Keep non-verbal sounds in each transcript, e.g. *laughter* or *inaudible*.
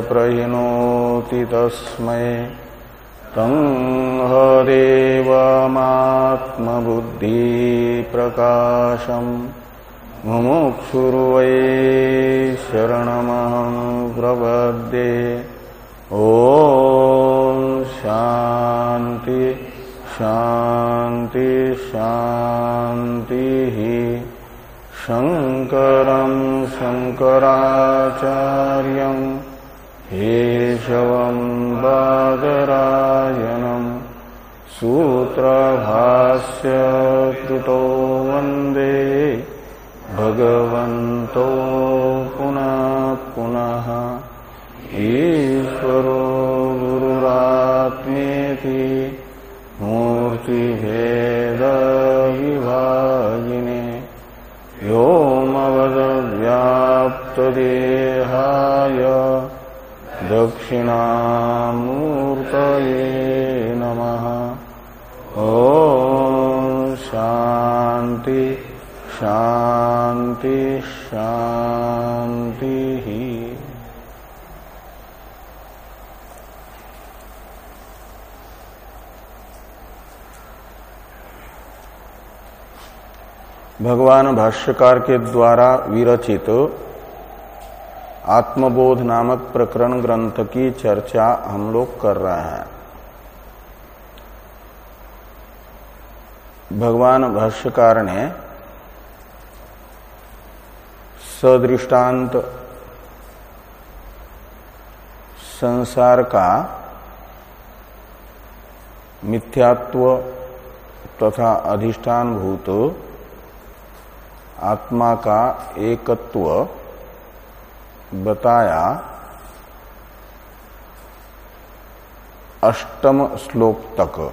प्रहिणोति तस्मै तं हदेवमात्मबुद्धिप्रकाशम् मुमुक्षुर्वै शरणमहं प्रपद्ये। ओ शांति शांति शांति शंकर शंकराचार्य केशवं बादरायणम् सूत्रभाष्य कृतो वंदे भगवन्तो पुनः पुनः। ईश्वरो गुरुरात्मेति मूर्तिभेदविभागिने व्योमवदव्याप्तदेहाय दक्षिणामूर्तये नमः। ॐ शान्ति शान्ति शान्तिः। भगवान भाष्यकार के द्वारा विरचित आत्मबोध नामक प्रकरण ग्रंथ की चर्चा हम लोग कर रहे हैं। भगवान भाष्यकार ने सदृष्टांत संसार का मिथ्यात्व तथा अधिष्ठान भूत आत्मा का एकत्व बताया, अष्टम श्लोक तक।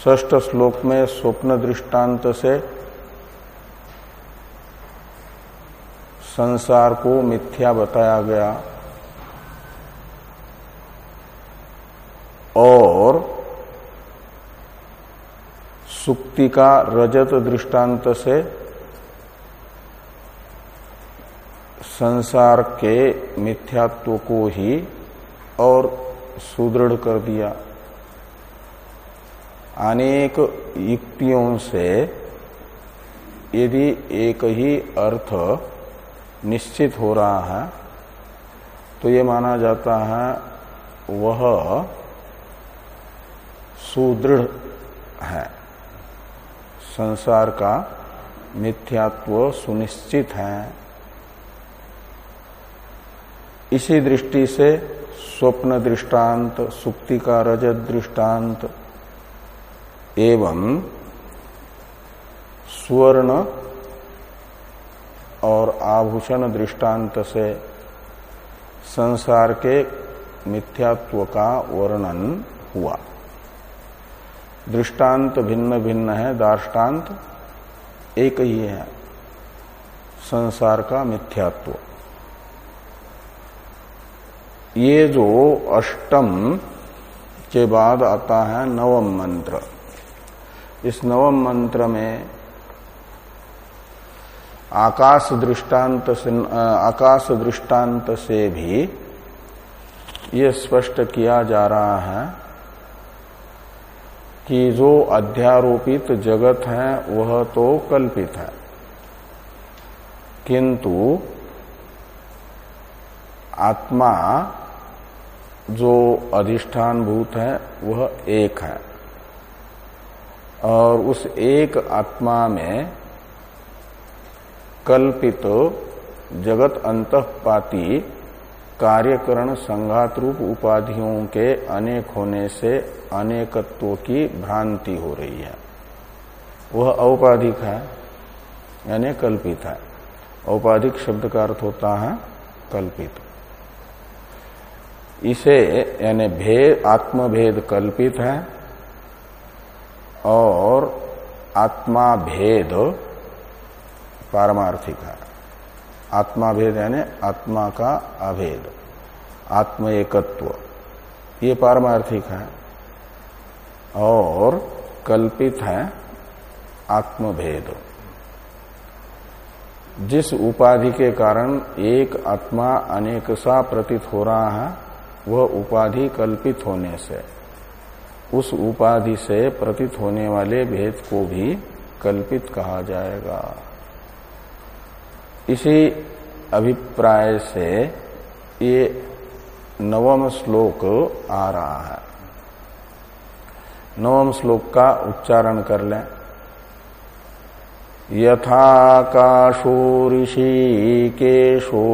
ष्ठ श्लोक में स्वप्न दृष्टांत से संसार को मिथ्या बताया गया और सुक्ति का रजत दृष्टांत से संसार के मिथ्यात्व को ही और सुदृढ़ कर दिया। अनेक युक्तियों से यदि एक ही अर्थ निश्चित हो रहा है तो ये माना जाता है वह सुदृढ़ है। संसार का मिथ्यात्व सुनिश्चित है। इसी दृष्टि से स्वप्न दृष्टांत, सुक्ति का रजत दृष्टांत, एवं स्वर्ण और आभूषण दृष्टांत से संसार के मिथ्यात्व का वर्णन हुआ। दृष्टांत भिन्न भिन्न है दार्टान्त एक ही है, संसार का मिथ्यात्व। ये जो अष्टम के बाद आता है नवम मंत्र। इस नवम मंत्र में आकाश दृष्टांत से आकाश दृष्टांत से भी ये स्पष्ट किया जा रहा है कि जो अध्यारोपित जगत है, वह तो कल्पित है। किंतु आत्मा जो अधिष्ठान भूत है, वह एक है। और उस एक आत्मा में कल्पित जगत अंतपाती कार्यकरण संघात रूप उपाधियों के अनेक होने से अनेकत्व की भ्रांति हो रही है। वह औपाधिक है, यानी कल्पित है। औपाधिक शब्द का अर्थ होता है कल्पित। इसे यानी भेद, आत्मभेद कल्पित है और आत्मा भेद पारमार्थिक है। आत्मा भेद यानी आत्मा का अभेद आत्म एकत्व ये पारमार्थिक है और कल्पित है आत्मभेद। जिस उपाधि के कारण एक आत्मा अनेक सा प्रतीत हो रहा है वह उपाधि कल्पित होने से, उस उपाधि से प्रतीत होने वाले भेद को भी कल्पित कहा जाएगा। इसी अभिप्राय से ये नवम श्लोक आ रहा है। नवम श्लोक का उच्चारण कर लें। यथाकाशो ऋषिकेशो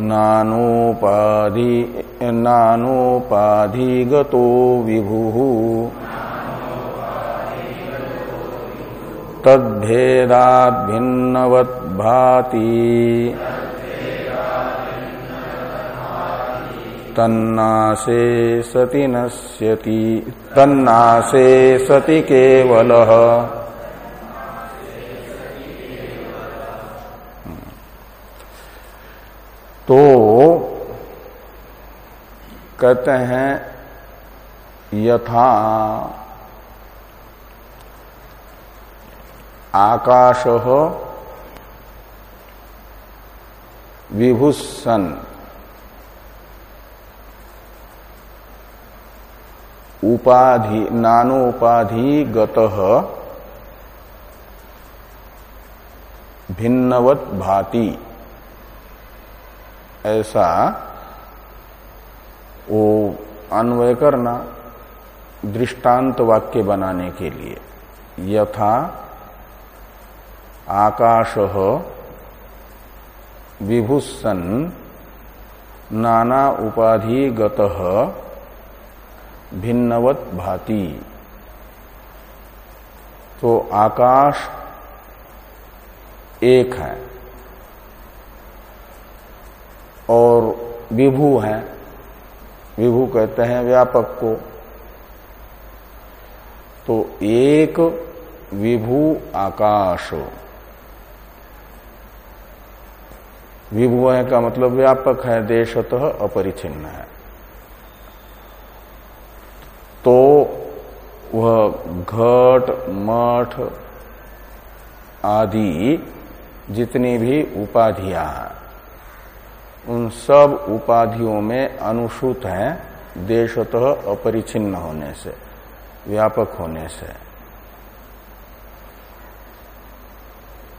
नानोपाधि नानोपाधिगतो विभु। तद्भेदात् भिन्नवत् भाति तन्नासे सति नश्यति। तन्नासे सति केवल। तो कहते हैं यथा आकाश विभुसन उपाधि नानोपाधि गत भिन्नवत भाति। ऐसा वो अन्वय करना दृष्टांत वाक्य बनाने के लिए। यथा आकाश विभुसन नाना उपाधि गत भिन्नवत भाति। तो आकाश एक है। और विभू है। विभू कहते हैं व्यापक को। तो एक विभू आकाश। विभुव का मतलब व्यापक है, देशतः अपरिचिन्न है। तो वह घट, मठ आदि जितनी भी उपाधियाँ हैं। उन सब उपाधियों में अनुसूत है, देशतः अपरिचिन्न होने से, व्यापक होने से।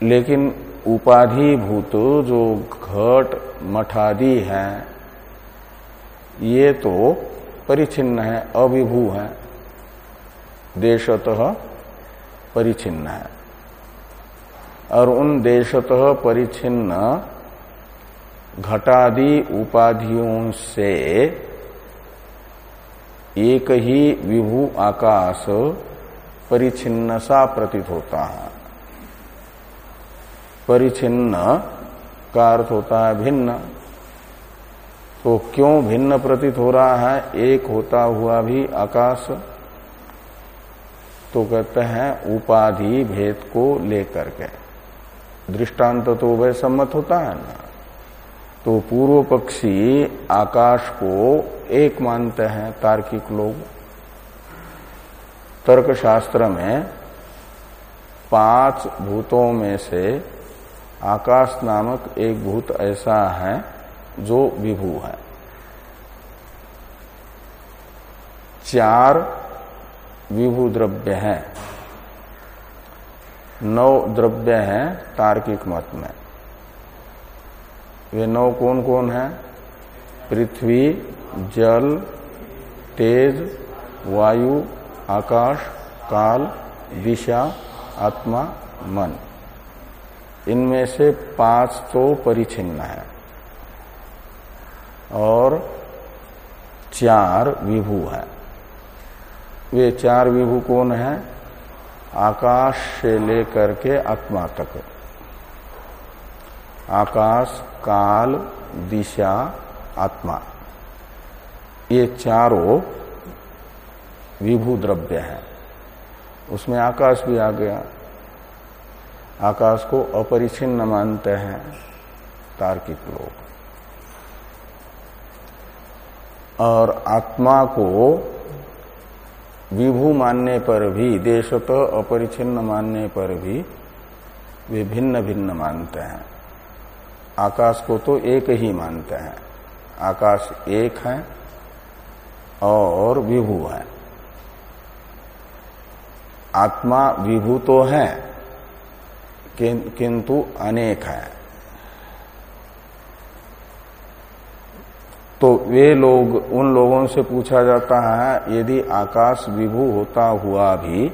लेकिन उपाधिभूत जो घट मठादि है, ये तो परिचिन्न है अविभू है, देशतः परिचिन्न है। और उन देशतः परिचिन्न घटादि उपाधियों से एक ही विभू आकाश परिचिन्न सा प्रतीत होता है। परिचिन्न का अर्थ होता है भिन्न। तो क्यों भिन्न प्रतीत हो रहा है? एक होता हुआ भी आकाश। तो कहते हैं उपाधि भेद को लेकर के। दृष्टांत तो वह सम्मत होता है ना। तो पूर्व पक्षी आकाश को एक मानते हैं, तार्किक लोग। तर्क शास्त्र में पाँच भूतों में से आकाश नामक एक भूत ऐसा है जो विभू है। चार विभू द्रव्य हैं। नौ द्रव्य हैं तार्किक मत में। वे नौ कौन कौन है? पृथ्वी, जल, तेज, वायु, आकाश, काल, दिशा, आत्मा, मन। इनमें से पाँच तो परिचिन्न है। और चार विभू है। वे चार विभू कौन है? आकाश से लेकर के आत्मा तक। आकाश, काल, दिशा, आत्मा। ये चारों विभू द्रव्य है। उसमें आकाश भी आ गया। आकाश को अपरिचिन्न मानते हैं तार्किक लोग। और आत्मा को विभू मानने पर भी, देशत अपरिचिन्न मानने पर भी वे भिन्न भिन्न मानते हैं। आकाश को तो एक ही मानते हैं। आकाश एक है और विभू है। आत्मा विभू तो है किंतु अनेक है। तो वे लोग, उन लोगों से पूछा जाता है, यदि आकाश विभू होता हुआ भी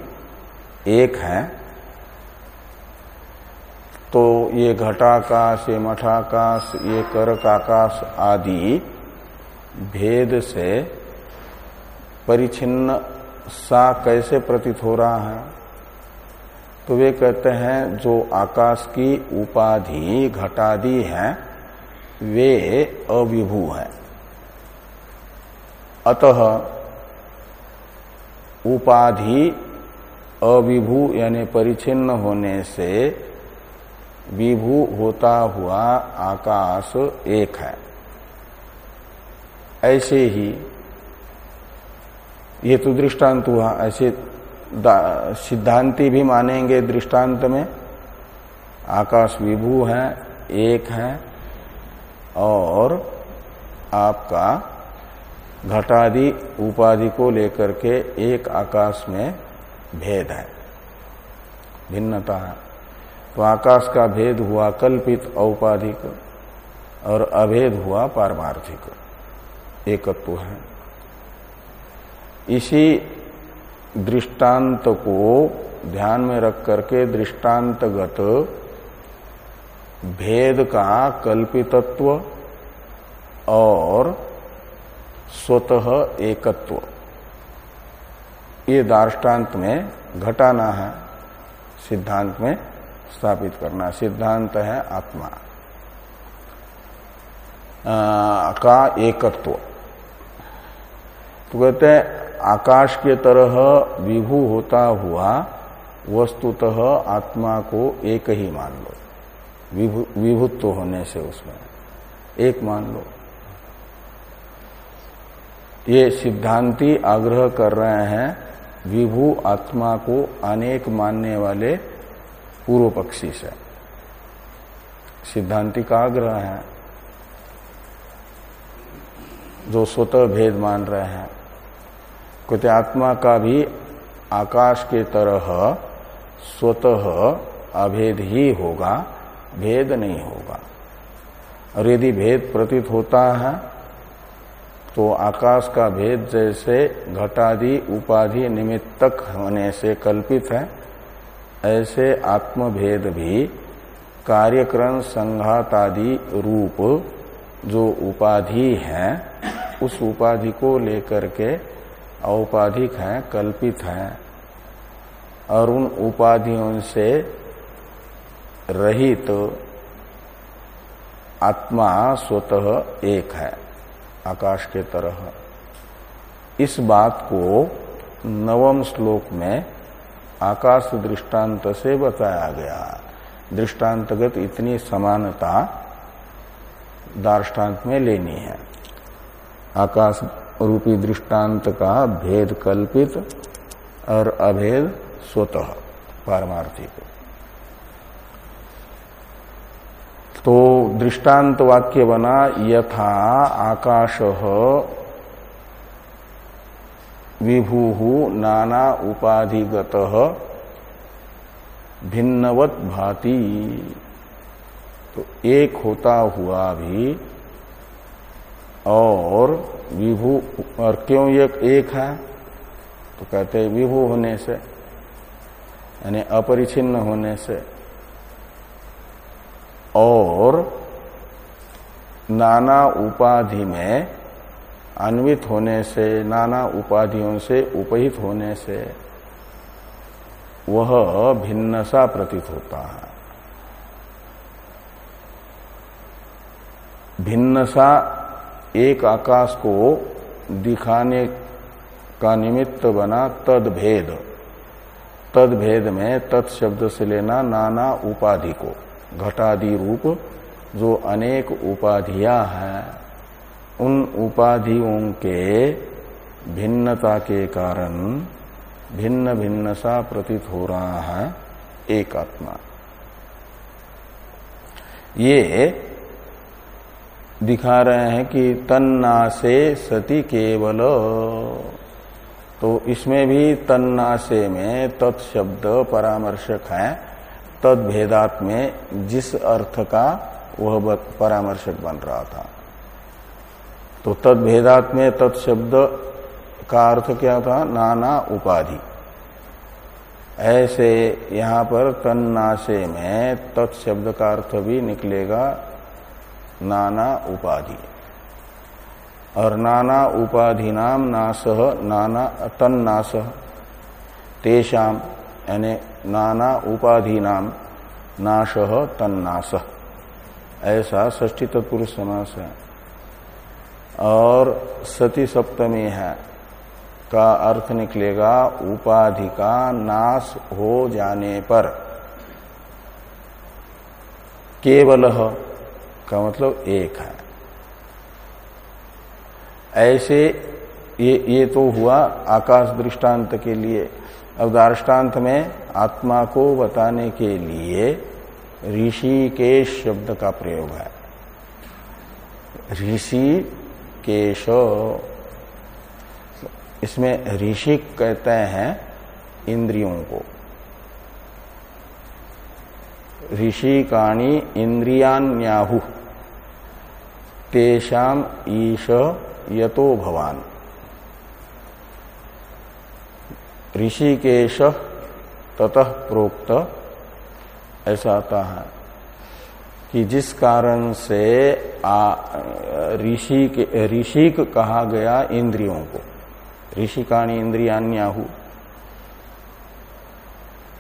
एक है तो ये घटाकाश, ये मठाकाश, ये करकाकाश आदि भेद से परिचिन्न सा कैसे प्रतीत हो रहा है? तो वे कहते हैं, जो आकाश की उपाधि, घटादि है, वे अविभू है। अतः उपाधि अविभू यानी परिचिन्न होने से विभू होता हुआ आकाश एक है। ऐसे ही ये तो दृष्टांत हुआ, ऐसे सिद्धांति भी मानेंगे दृष्टांत में। आकाश विभू है, एक है, और आपका घटादि उपाधि को लेकर के एक आकाश में भेद है, भिन्नता है। तो आकाश का भेद हुआ कल्पित, औपाधिक और अभेद हुआ पारमार्थिक। एकत्व है। इसी दृष्टांत को ध्यान में रख करके दृष्टांतगत भेद का कल्पितत्व और स्वतः एकत्व। ये दार्टान्त में घटाना है, सिद्धांत में स्थापित करना सिद्धांत है आत्मा। आ, का एकत्व। तो कहते हैं आकाश के तरह विभू होता हुआ वस्तुतः आत्मा को एक ही मान लो। विभुत्व होने से उसमें एक मान लो। ये सिद्धांति आग्रह कर रहे हैं विभू आत्मा को अनेक मानने वाले पूर्व पक्षी से। सिद्धांति का आग्रह है। जो स्वतः भेद मान रहे हैं। कहते आत्मा का भी आकाश के तरह स्वतः अभेद ही होगा, भेद नहीं होगा। और यदि भेद प्रतीत होता है तो आकाश का भेद जैसे घटादि उपाधि निमित्तक होने से कल्पित है। ऐसे आत्मभेद भी कार्यक्रम संघात आदि रूप जो उपाधि है, उस उपाधि को लेकर के औपाधिक है, कल्पित है और उन उपाधियों से रहित तो आत्मा स्वतः एक है, आकाश के तरह। इस बात को नवम श्लोक में आकाश दृष्टांत से बताया गया। दृष्टांतगत इतनी समानता दार्टान्त में लेनी है। आकाश रूपी दृष्टांत का भेद कल्पित और अभेद स्वतः, पारमार्थिक। तो दृष्टांत वाक्य बना, यथा आकाश विभु नाना उपाधिगत भिन्नवत भाति। तो एक होता हुआ भी और विभू, और क्यों एक एक है? तो कहते हैं विभू होने से, यानी अपरिचिन्न होने से। और नाना उपाधि में अन्वित होने से, नाना उपाधियों से, उपहित होने से, वह भिन्न सा प्रतीत होता है। भिन्न सा एक आकाश को दिखाने का निमित्त बना तद भेद तद भेद में तत्शब्द से लेना नाना उपाधि को, घटादि रूप जो अनेक उपाधियाँ हैं। उन उपाधियों के भिन्नता के कारण भिन्न भिन्न सा प्रतीत हो रहा है एक आत्मा। ये दिखा रहे हैं कि तन्ना से सती केवल। तो इसमें भी तन्ना से में तत्शब्द परामर्शक है। तद भेदात में जिस अर्थ का वह परामर्शक बन रहा था। तो तद भेदात में तत्शब्द का अर्थ क्या था? नाना उपाधि। ऐसे यहाँ पर तन्नाशे में तत्शब्द का अर्थ भी निकलेगा, नाना उपाधि। और नाना उपाधि नाम नाश नाना तन्नाश तेषाम यानी नाना उपाधि नाम नाश तन्नाश ऐसा ष्टी तत्पुरुष समास है। और सती सप्तमी है, का अर्थ निकलेगा उपाधि का नाश हो जाने पर। केवल का मतलब एक है। ऐसे ये ये तो हुआ आकाश दृष्टांत के लिए। अब दार्टान्त में आत्मा को बताने के लिए ऋषि के शब्द का प्रयोग है। ऋषि केश इसमें ऋषि कहते हैं इंद्रियों को। ऋषि काणी इंद्रियान्याहु। तेषाम ईश यतो भवान। ऋषिकेश ततः प्रोक्त। ऐसा आता है। कि जिस कारण से ऋषि ऋषिक कहा गया इंद्रियों को। ऋषिकाणी इंद्रियान्याहु।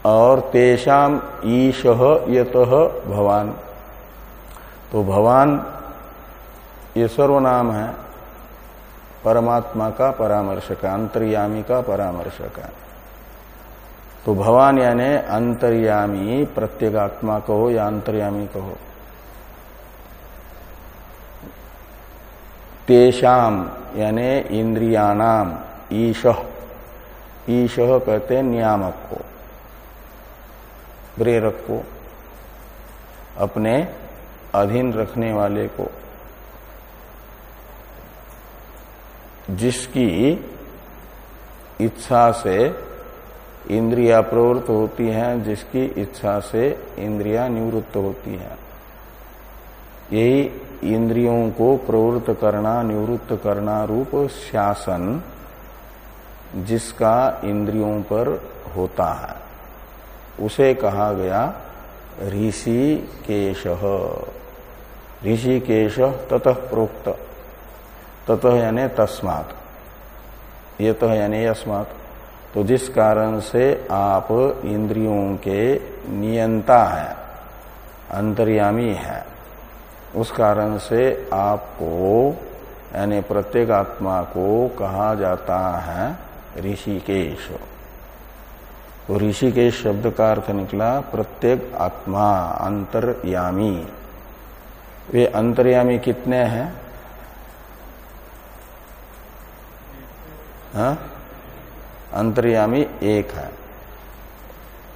और तेषाम ईश यत भवान। तो भवान, ये सर्वनाम है। परमात्मा का परामर्शक अंतर्यामी का परामर्शक है। तो भवान यानी अंतर्यामी, प्रत्येगात्मा कहो या अंतर्यामी कहो। तेषाम, यानी इंद्रियाणाम, ईश। ईश कहते नियामक को प्रेरक को अपने अधीन रखने वाले को। जिसकी इच्छा से इंद्रिया प्रवृत्त होती हैं, जिसकी इच्छा से इंद्रिया निवृत्त होती हैं। यही इंद्रियों को प्रवृत्त करना, निवृत्त करना रूप शासन जिसका इंद्रियों पर होता है। उसे कहा गया ऋषि केश ऋषि केश ततः प्रोक्त। ततः यानी तस्मात। ये तो यानी अस्मात तो जिस कारण से आप इंद्रियों के नियंता है, अंतर्यामी है उस कारण से आपको, यानी प्रत्येक आत्मा को कहा जाता है ऋषिकेश। तो ऋषिकेश शब्द का अर्थ निकला प्रत्येक आत्मा, अंतर्यामी। वे अंतर्यामी कितने हैं? हा? अंतर्यामी एक है।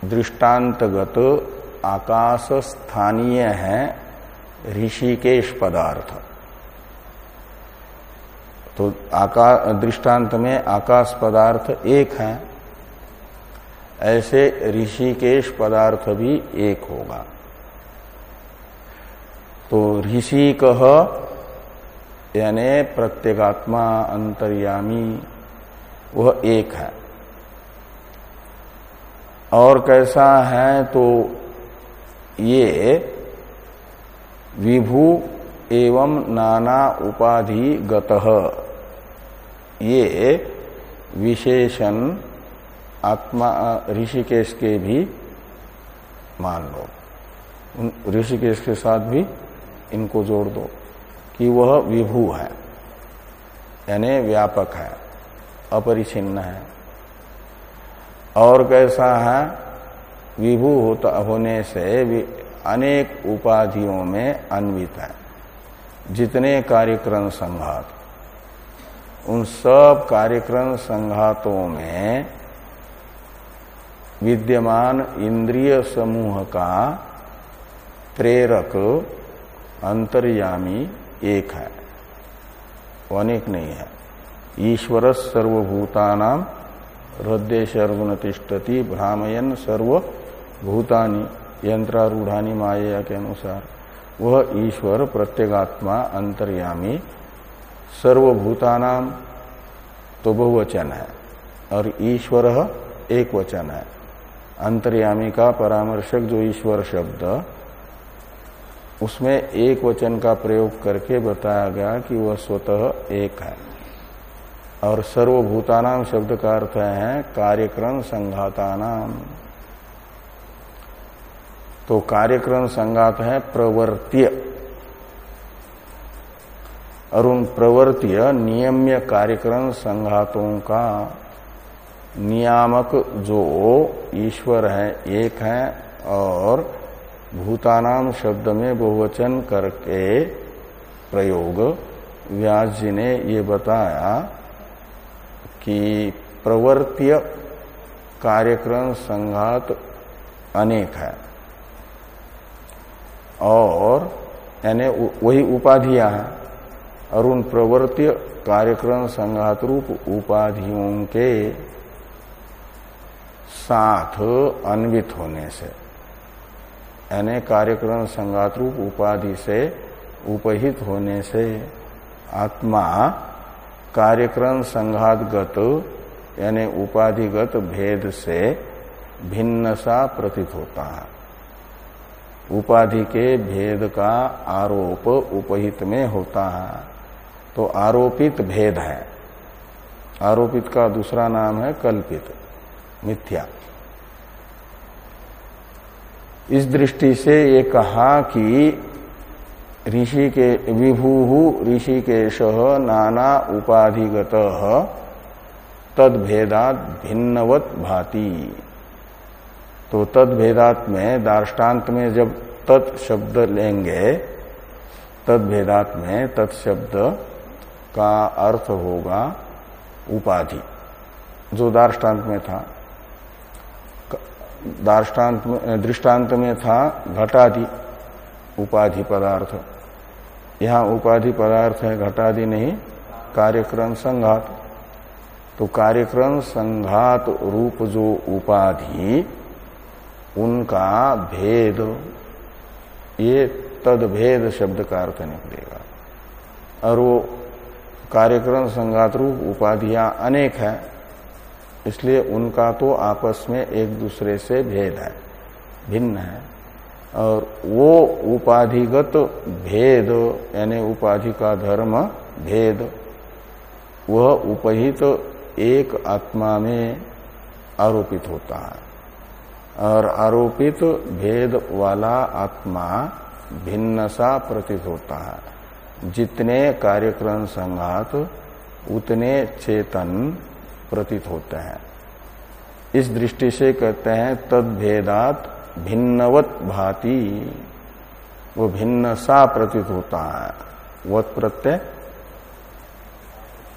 दृष्टांतगत आकाश स्थानीय है ऋषिकेश पदार्थ। तो आकाश दृष्टांत में आकाश पदार्थ एक है। ऐसे ऋषिकेश पदार्थ भी एक होगा। तो ऋषि कह, यानी प्रत्येगात्मा अंतर्यामी, वह एक है। और कैसा है तो ये विभू एवं नाना उपाधि गतः। ये विशेषण आत्मा, ऋषिकेश के भी मान लो। ऋषिकेश के साथ भी इनको जोड़ दो कि वह विभू है, यानी व्यापक है, अपरिचिन्न है। और कैसा है? विभू होता होने से अनेक उपाधियों में अन्वित है। जितने कार्यक्रम संघात, उन सब कार्यक्रम संघातों में विद्यमान इंद्रिय समूह का प्रेरक अंतर्यामी एक है। अनेक नहीं है। ईश्वर सर्वभूतानाम हृदय सर्वुन तिष्ठति भ्रामयन सर्वभूतानी। यंत्रारूढ़ानी माया के अनुसार वह ईश्वर, प्रत्येगात्मा, अंतर्यामी सर्वभूतानाम तो बहुवचन है और ईश्वर एक वचन है। अंतर्यामी का परामर्शक जो ईश्वर शब्द, उसमें एक वचन का प्रयोग करके बताया गया कि वह स्वतः एक है। और सर्वभूतानाम शब्द का अर्थ है, कार्यक्रम संघातानाम तो कार्यक्रम संघात है प्रवर्त्य। और उन प्रवर्त्य नियम्य कार्यक्रम संघातों का। नियामक जो ईश्वर है, एक है और भूतानाम शब्द में बहुवचन करके प्रयोग। व्यास जी ने ये बताया कि प्रवर्त्य कार्यक्रम संघात अनेक है। और यानी वही उपाधियाँ हैं। और उन प्रवर्त्य कार्यक्रम संघात रूप उपाधियों के साथ अन्वित होने से, यानी कार्यक्रम संघात रूप उपाधि से उपहित होने से आत्मा कार्यक्रम संघातगत, यानी उपाधिगत भेद से भिन्न सा प्रतीत होता है। उपाधि के भेद का आरोप उपहित में होता है। तो आरोपित भेद है। आरोपित का दूसरा नाम है कल्पित, मिथ्या। इस दृष्टि से ये कहा कि ऋषि के विभू ऋषिकेश नाना उपाधिगत तद भेदात भिन्नवत भाति। तो तद भेदात में दार्टान्त में जब तत् शब्द लेंगे, तद भेदात में तत्शब्द का अर्थ होगा उपाधि, जो दार्टान्त में था। दार्टान्त में, दृष्टांत में था घटादि उपाधि पदार्थ। यहाँ उपाधि पदार्थ है घटादि नहीं, कार्यक्रम संघात। तो कार्यक्रम संघात रूप जो उपाधि उनका भेद, ये तद भेद शब्द का अर्थ निकलेगा। और वो कार्यक्रम संघात रूप उपाधियाँ अनेक है, इसलिए उनका तो आपस में एक दूसरे से भेद है, भिन्न है। और वो उपाधिगत भेद, यानी उपाधि का धर्म भेद, वह उपहित तो एक आत्मा में आरोपित होता है। और आरोपित भेद वाला आत्मा भिन्न सा प्रतीत होता है। जितने कार्यक्रम संघात, उतने चेतन प्रतीत होते हैं। इस दृष्टि से कहते हैं तद भेदात भिन्नवत भाति। वो भिन्न सा प्रतीत होता है। वत प्रत्यय,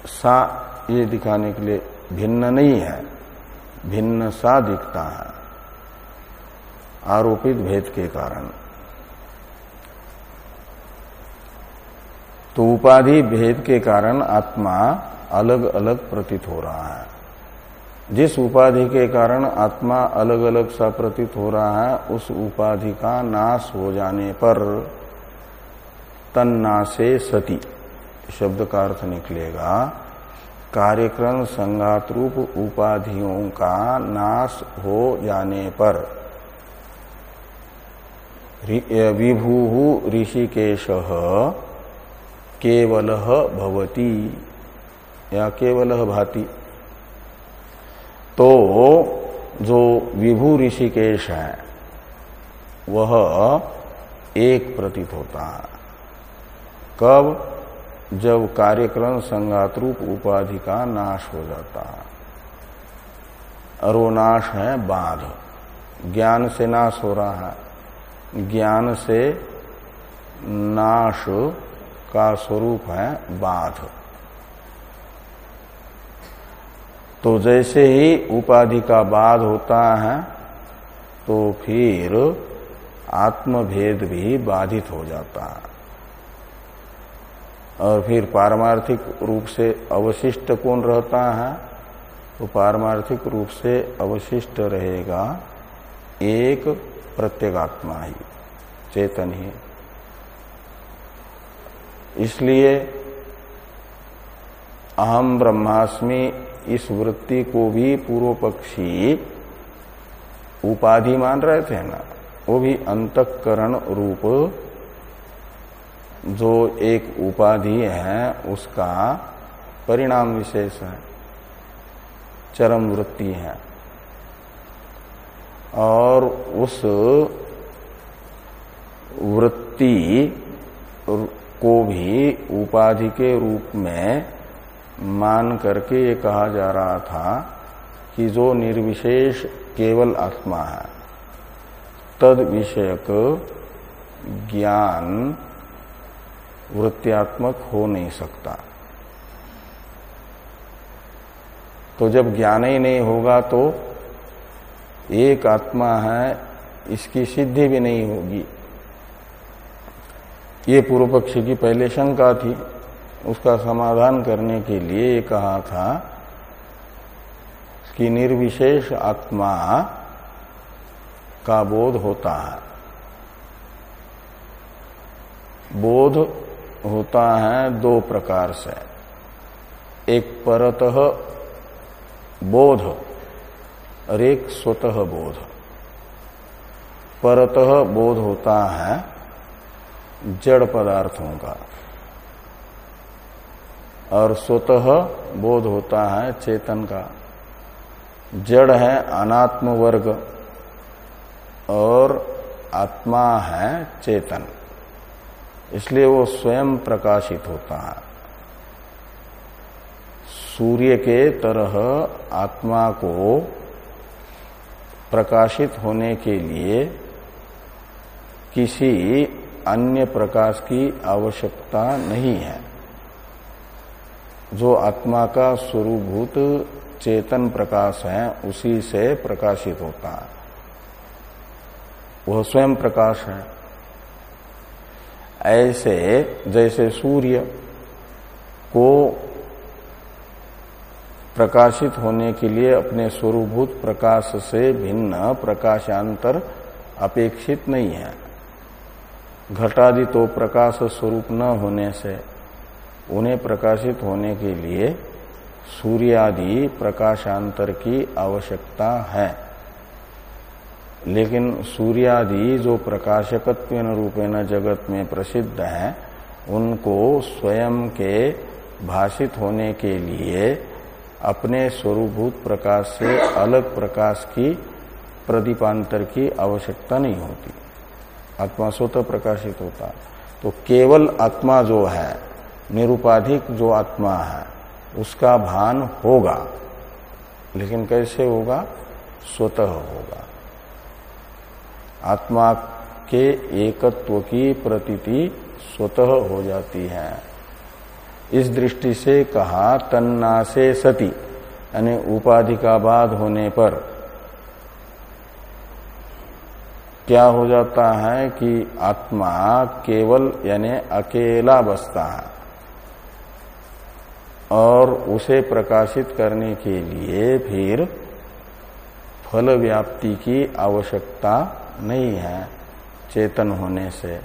सा ये दिखाने के लिए भिन्न नहीं है। भिन्न सा दिखता है। आरोपित भेद के कारण। तो उपाधि भेद के कारण आत्मा अलग अलग प्रतीत हो रहा है। जिस उपाधि के कारण आत्मा अलग अलग सा प्रतीत हो रहा है, उस उपाधि का नाश हो जाने पर तन्नाशे सती शब्द का अर्थ निकलेगा। कार्यक्रम संगात रूप उपाधियों का नाश हो जाने पर विभू ऋषिकेश केवल भवती। या केवल भाति? तो जो विभू ऋषिकेश है, वह एक प्रतीत होता। है कब? जब कार्यक्रम संगात रूप उपाधि का नाश हो जाता। है और वो नाश है बाध। ज्ञान से नाश हो रहा है। ज्ञान से नाश का स्वरूप है बाध। तो जैसे ही उपाधि का बाध होता है तो फिर आत्मभेद भी बाधित हो जाता है। और फिर पारमार्थिक रूप से अवशिष्ट कौन रहता है? तो पारमार्थिक रूप से अवशिष्ट रहेगा एक प्रत्येगात्मा ही, चेतन ही इसलिए अहम ब्रह्मास्मि इस वृत्ति को भी पूर्व पक्षी उपाधि मान रहे थे ना, वो भी अंतकरण रूप, जो एक उपाधि है, उसका परिणाम विशेष है, चरम वृत्ति है। और उस वृत्ति को भी उपाधि के रूप में मान करके ये कहा जा रहा था कि जो निर्विशेष केवल आत्मा है, तद विषयक ज्ञान वृत्त्यात्मक हो नहीं सकता। तो जब ज्ञान ही नहीं होगा तो एक आत्मा है, इसकी सिद्धि भी नहीं होगी। ये पूर्व पक्षी की पहले शंका थी। उसका समाधान करने के लिए ये कहा था, कि निर्विशेष आत्मा का बोध होता है। बोध होता है दो प्रकार से। एक परतः बोध और एक स्वतः बोध। परतः बोध होता है जड़ पदार्थों का। और स्वतः बोध होता है चेतन का। जड़ है अनात्म वर्ग और आत्मा है चेतन। इसलिए वो स्वयं प्रकाशित होता है। सूर्य के तरह आत्मा को प्रकाशित होने के लिए किसी अन्य प्रकाश की आवश्यकता नहीं है। जो आत्मा का स्वरूभूत चेतन प्रकाश है, उसी से प्रकाशित होता है। वह स्वयं प्रकाश है। ऐसे जैसे सूर्य को प्रकाशित होने के लिए अपने स्वरूभूत प्रकाश से भिन्न प्रकाशांतर अपेक्षित नहीं है। घटादि तो प्रकाश स्वरूप न होने से, उन्हें प्रकाशित होने के लिए सूर्यादि प्रकाशांतर की आवश्यकता है। लेकिन सूर्यादि जो प्रकाशकत्व रूपेण जगत में प्रसिद्ध है, उनको स्वयं के भाषित होने के लिए अपने स्वरूभूत प्रकाश से अलग प्रकाश की प्रदीपांतर की आवश्यकता नहीं होती। आत्मा स्वतः प्रकाशित होता। तो केवल आत्मा जो है, निरुपाधिक जो आत्मा है, उसका भान होगा। लेकिन कैसे होगा? स्वतः होगा। आत्मा के एकत्व की प्रतीति स्वतः हो जाती है। इस दृष्टि से कहा, तन्ना से सती, यानी उपाधि का बाद होने पर। क्या हो जाता है कि आत्मा केवल, यानी अकेला बसता है, और उसे प्रकाशित करने के लिए फिर फल व्याप्ति की आवश्यकता नहीं है, चेतन होने से।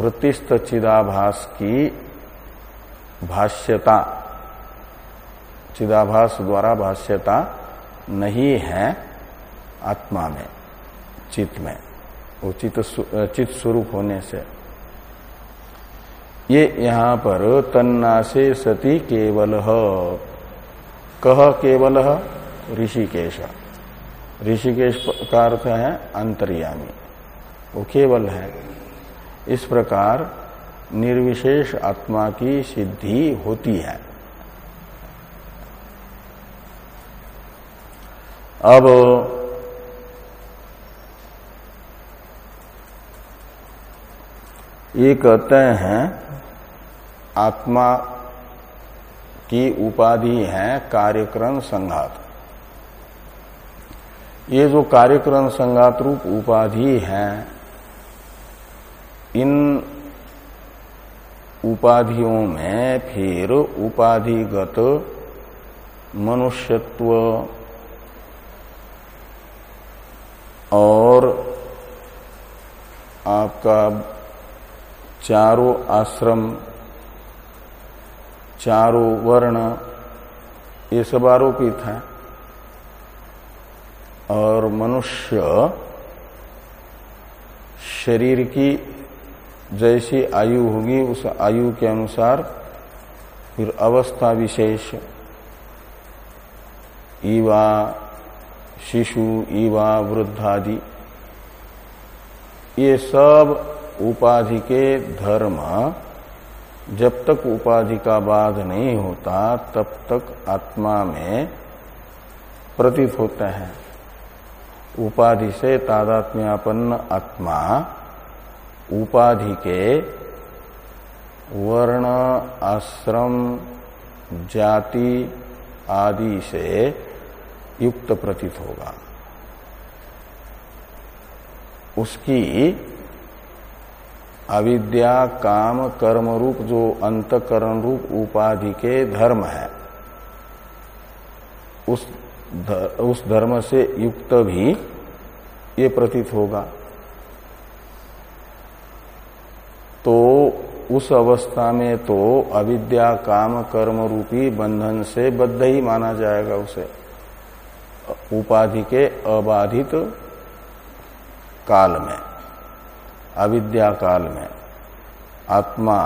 वृत्तिस्त चिदाभास की भाष्यता। चिदाभास द्वारा भाष्यता नहीं है आत्मा में, चित्त में। वो चित्त चित्त स्वरूप होने से। ये यहाँ पर तन्ना से सती केवल कह केवल, ऋषिकेश। ऋषिकेश का अर्थ है अंतर्यामी। वो केवल है। इस प्रकार निर्विशेष आत्मा की सिद्धि होती है। अब ये कहते हैं, आत्मा की उपाधि है कार्यक्रम संघात। ये जो कार्यक्रम संघात रूप उपाधि है, इन उपाधियों में फिर उपाधिगत मनुष्यत्व और आपका चारों आश्रम, चारों वर्ण, ये सब आरोपित है। और मनुष्य शरीर की जैसी आयु होगी, उस आयु के अनुसार फिर अवस्था विशेष। ईवा, शिशु, ईवा, वृद्धादि। ये सब उपाधि के धर्म, जब तक उपाधि का बाध नहीं होता, तब तक आत्मा में प्रतीत होते हैं। उपाधि से तादात्म्यापन्न आत्मा उपाधि के वर्ण, आश्रम, जाति आदि से युक्त प्रतीत होगा। उसकी अविद्या, काम, कर्म रूप जो अंतकरण रूप उपाधि के धर्म है, उस उस धर्म से युक्त भी ये प्रतीत होगा। तो उस अवस्था में तो अविद्या, काम, कर्म रूपी बंधन से बद्ध ही माना जाएगा उसे। उपाधि के अबाधित काल में, अविद्या काल में, आत्मा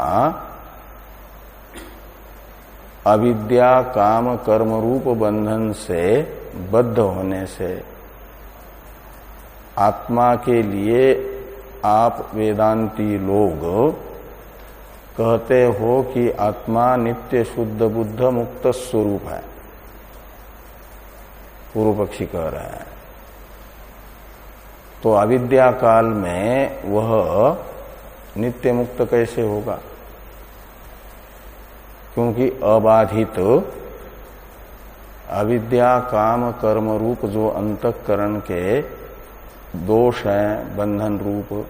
अविद्या, काम, कर्म रूप बंधन से बद्ध होने से आत्मा के लिए आप वेदांती लोग कहते हो कि आत्मा नित्य शुद्ध बुद्ध मुक्त स्वरूप है। पूर्व पक्षी कह रहे हैं। तो अविद्या काल में वह नित्य मुक्त कैसे होगा? क्योंकि अबाधित अविद्या, काम, कर्म रूप जो अंतकरण के दोष है, बंधन रूप,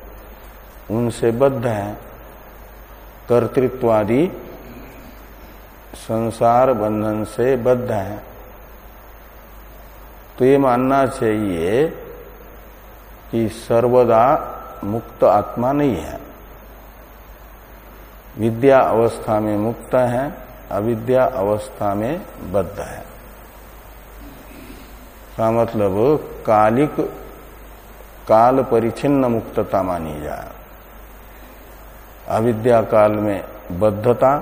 उनसे बद्ध है, कर्तृत्वादि संसार बंधन से बद्ध है। तो ये मानना चाहिए कि सर्वदा मुक्त आत्मा नहीं है। विद्या अवस्था में मुक्त है, अविद्या अवस्था में बद्ध है। का मतलब कालिक काल परिचिन्न मुक्तता मानी जाए। अविद्या काल में बद्धता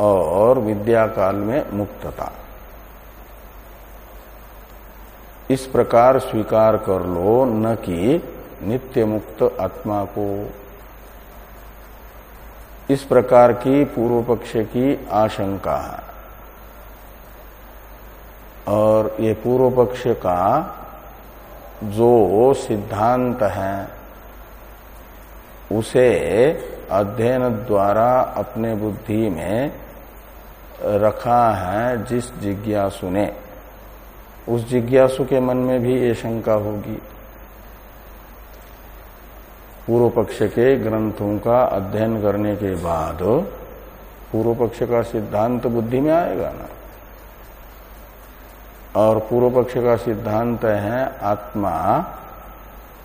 और विद्या काल में मुक्तता। इस प्रकार स्वीकार कर लो न कि नित्य मुक्त आत्मा को। इस प्रकार की पूर्व पक्ष की आशंका है। और ये पूर्व पक्ष का जो सिद्धांत है, उसे अध्ययन द्वारा अपने बुद्धि में रखा है जिस जिज्ञासु ने। उस जिज्ञासु के मन में भी ये शंका होगी। पूर्व पक्ष के ग्रंथों का अध्ययन करने के बाद पूर्व पक्ष का सिद्धांत बुद्धि में आएगा ना? और पूर्व पक्ष का सिद्धांत है, आत्मा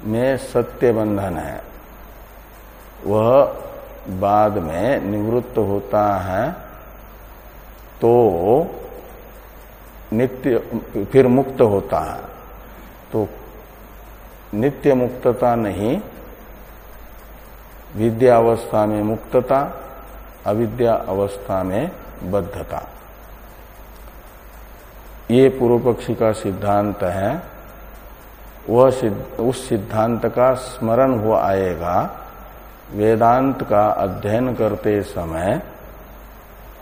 में सत्य बंधन है। वह बाद में निवृत्त होता है तो नित्य, फिर मुक्त होता है। तो नित्य मुक्तता नहीं, विद्या अवस्था में मुक्तता, अविद्या अवस्था में बद्धता। ये पूर्व पक्षी का सिद्धांत है वह सिद्ध, उस सिद्धांत का स्मरण हो आएगा वेदांत का अध्ययन करते समय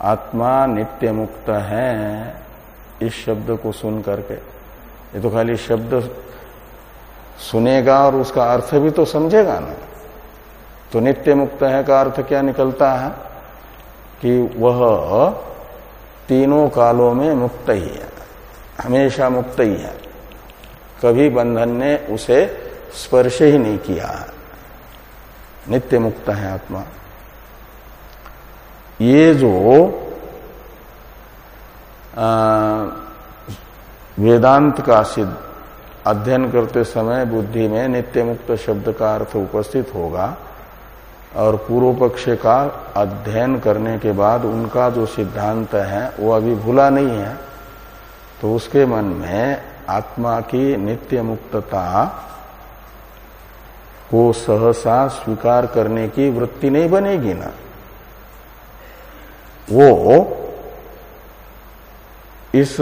आत्मा नित्य मुक्त है इस शब्द को सुन करके। ये तो खाली शब्द सुनेगा और उसका अर्थ भी तो समझेगा ना। तो नित्य मुक्त है का अर्थ क्या निकलता है? कि वह तीनों कालों में मुक्त ही है। हमेशा मुक्त ही है। कभी बंधन ने उसे स्पर्श ही नहीं किया है। नित्य मुक्त है आत्मा। ये जो वेदांत का सिद्ध अध्ययन करते समय बुद्धि में नित्य मुक्त शब्द का अर्थ उपस्थित होगा और पूर्व पक्ष का अध्ययन करने के बाद उनका जो सिद्धांत है, वो अभी भूला नहीं है। तो उसके मन में आत्मा की नित्य मुक्तता को सहसा स्वीकार करने की वृत्ति नहीं बनेगी ना। वो इस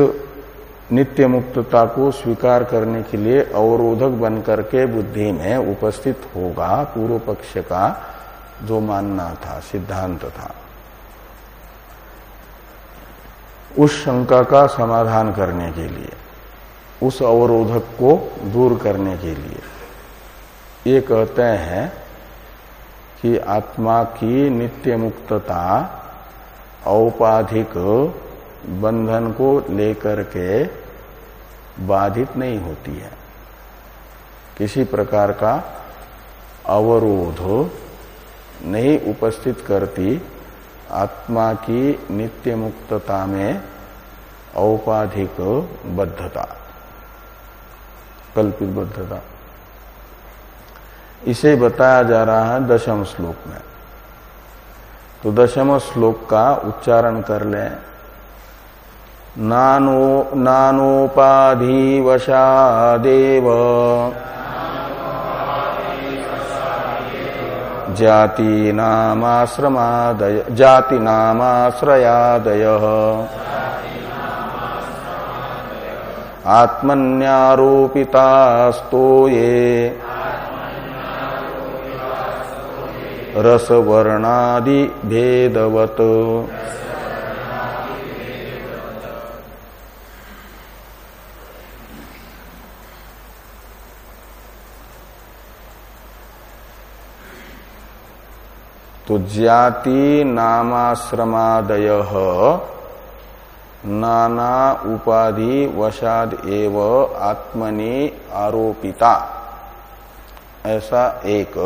नित्य मुक्तता को स्वीकार करने के लिए अवरोधक बन करके बुद्धि में उपस्थित होगा पूर्व पक्ष का जो मानना था, सिद्धांत था। उस शंका का समाधान करने के लिए, उस अवरोधक को दूर करने के लिए। ये कहते हैं कि आत्मा की नित्य मुक्तता औपाधिक बंधन को लेकर के बाधित नहीं होती है। किसी प्रकार का अवरोध नहीं उपस्थित करती आत्मा की नित्य मुक्तता में औपाधिक बद्धता, कल्पित बद्धता। इसे बताया जा रहा है दशम श्लोक में। तो दशम श्लोक का उच्चारण कर लें। नानो नानोपाधि वशादेव जाति नामाश्रमादय जाति नामाश्रयादय आत्मन्यारोपितास्तो ये। रसवर्णादि भेदवत तो जाति नामाश्रमादय। नाना उपाधि वशाद एव आत्मनि आरोपिता। ऐसा एक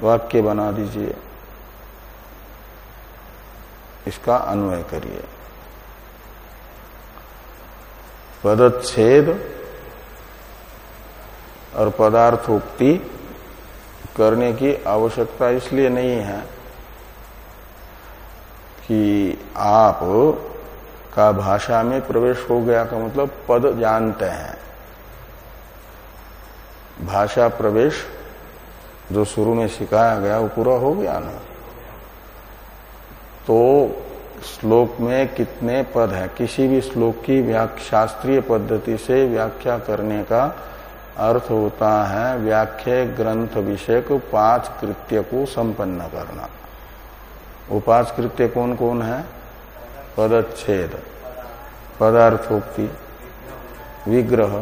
वाक्य बना दीजिए। इसका अन्वय करिए। पदच्छेद और पदार्थोक्ति करने की आवश्यकता इसलिए नहीं है कि आप का भाषा में प्रवेश हो गया का मतलब पद जानते हैं। भाषा प्रवेश जो शुरू में सिखाया गया वो पूरा हो गया ना? तो श्लोक में कितने पद है? किसी भी श्लोक की शास्त्रीय पद्धति से व्याख्या करने का अर्थ होता है व्याख्या ग्रंथ विषय को पाँच कृत्य को संपन्न करना। वो पाँच कृत्य कौन कौन है? पदच्छेद, पदार्थोक्ति, विग्रह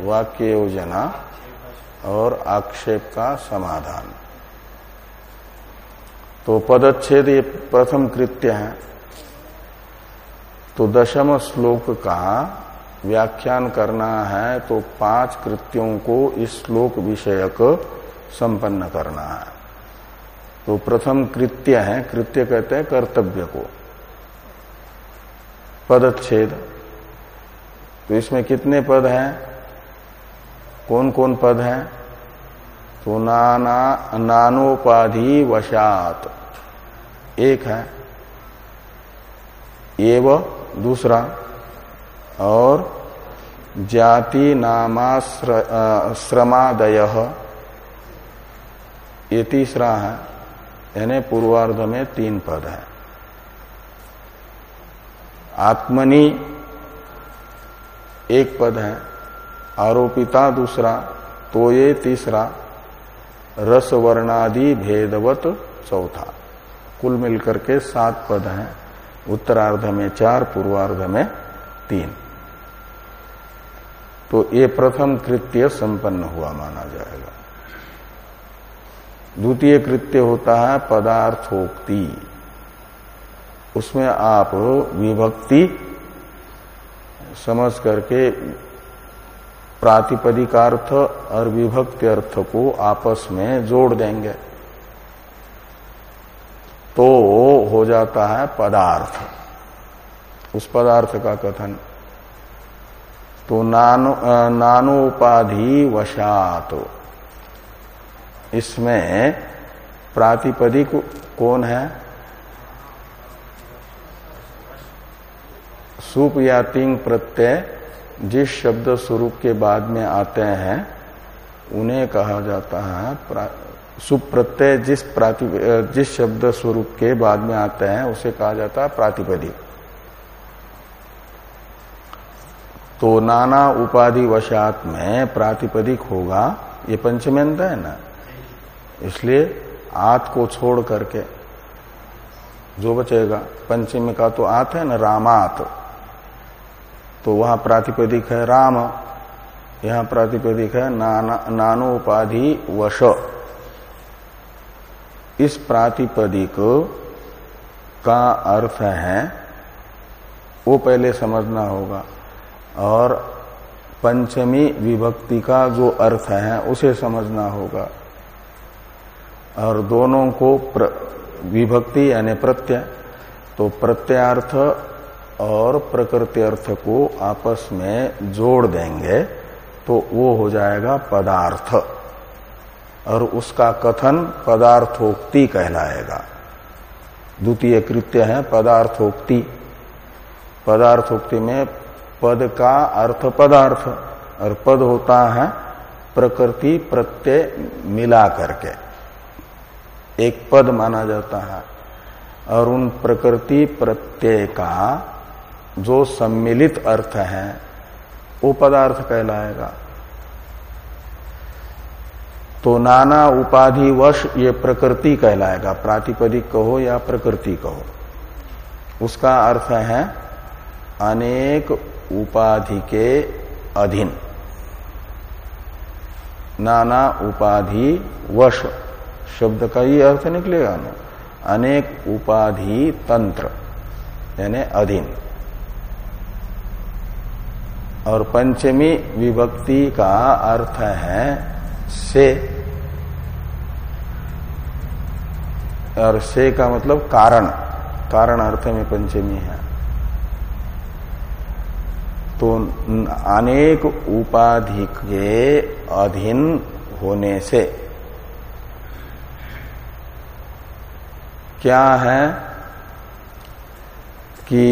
वाक्य योजना और आक्षेप का समाधान। तो पदच्छेद ये प्रथम कृत्य है। तो दशम श्लोक का व्याख्यान करना है तो पाँच कृत्यों को इस श्लोक विषयक संपन्न करना है। तो प्रथम कृत्य है, कृत्य कहते हैं कर्तव्य को। पदच्छेद। तो इसमें कितने पद हैं? कौन कौन पद हैं? तो नाना, नानोपाधि वशात। एक है। एव दूसरा और जाति नामाश्रमादय ये तीसरा है। यानी पूर्वार्ध में तीन पद है। आत्मनि एक पद है, आरोपिता दूसरा तो ये तीसरा रस वर्णादि भेदवत चौथा। कुल मिलकर के सात पद हैं। उत्तरार्ध में चार, पूर्वार्ध में तीन। तो ये प्रथम कृत्य संपन्न हुआ माना जाएगा। द्वितीय कृत्य होता है पदार्थोक्ति। उसमें आप विभक्ति समझ करके प्रातिपदिकार्थ और विभक्ति अर्थ को आपस में जोड़ देंगे। तो हो जाता है पदार्थ। उस पदार्थ का कथन। तो नानो नानोपाधि वशात। इसमें प्रातिपदिक कौन है? सुप या तिंग प्रत्यय, जिस शब्द स्वरूप के बाद में आते हैं, उन्हें कहा जाता है सुप्रत्यय जिस प्राति जिस शब्द स्वरूप के बाद में आते हैं, उसे कहा जाता है प्रातिपदिक। तो नाना उपाधि वशात में प्रातिपदिक होगा ये पंचमेंत है ना? इसलिए आत को छोड़ करके जो बचेगा पंचम का तो आत है ना रामात। तो वहाँ प्रातिपदिक है राम यहाँ प्रातिपदिक है नाना, नानो उपाधि वश। इस प्रातिपदिक का अर्थ है वो पहले समझना होगा। और पंचमी विभक्ति का जो अर्थ है उसे समझना होगा। और दोनों को प्र, विभक्ति यानी प्रत्यय तो प्रत्यार्थ और प्रकृति अर्थ को आपस में जोड़ देंगे तो वो हो जाएगा पदार्थ। और उसका कथन पदार्थोक्ति कहलाएगा। द्वितीय कृत्य है पदार्थोक्ति। पदार्थोक्ति में पद का अर्थ पदार्थ, और पद होता है प्रकृति प्रत्यय मिला करके। एक पद माना जाता है। और उन प्रकृति प्रत्यय का जो सम्मिलित अर्थ है, वो पदार्थ कहलाएगा। तो नाना उपाधि वश ये प्रकृति कहलाएगा। प्रातिपदिक कहो या प्रकृति कहो। उसका अर्थ है अनेक उपाधि के अधीन। नाना उपाधि वश। शब्द का ही अर्थ निकलेगा ना। अनेक उपाधि तंत्र, यानी अधीन। और पंचमी विभक्ति का अर्थ है से। और से का मतलब कारण। कारण अर्थ में पंचमी है। तो अनेक उपाधि के अधीन होने से क्या है कि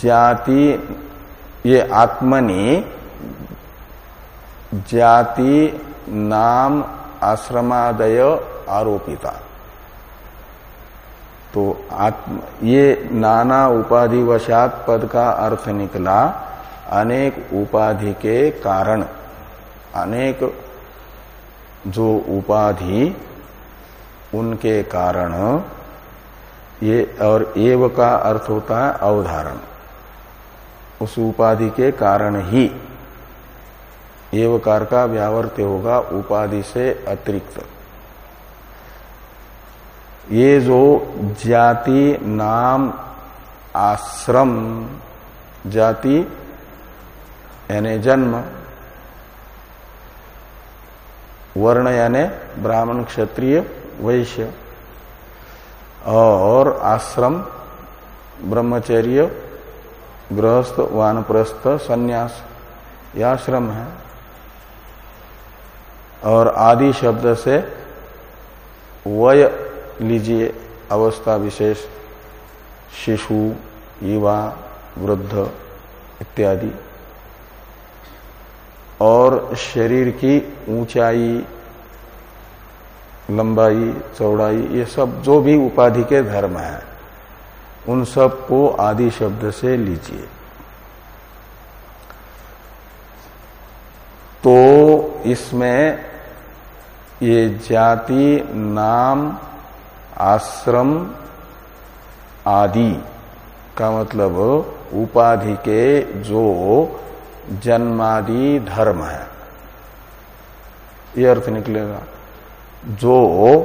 जाति, ये आत्मनि, जाति नाम आश्रमादय आरोपिता। तो आत्म ये नाना उपाधि वशात पद का अर्थ निकला अनेक उपाधि के कारण। अनेक जो उपाधि, उनके कारण, ये और एव का अर्थ होता है अवधारण। उस उपाधि के कारण ही एवकार का व्यावर्त्य होगा, उपाधि से अतिरिक्त। ये जो जाति नाम आश्रम, जाति, यानी जन्म, वर्ण यानी ब्राह्मण क्षत्रिय, वैश्य, और आश्रम, ब्रह्मचर्य, गृहस्थ, वानप्रस्थ, संन्यास यह आश्रम है। और आदि शब्द से वय लीजिए अवस्था विशेष, शिशु, युवा, वृद्ध इत्यादि। और शरीर की ऊंचाई, लंबाई, चौड़ाई, ये सब जो भी उपाधि के धर्म है, उन सबको आदि शब्द से लीजिए। तो इसमें ये जाति, नाम आश्रम आदि का मतलब उपाधि के जो जन्मादि धर्म है। ये अर्थ निकलेगा। जो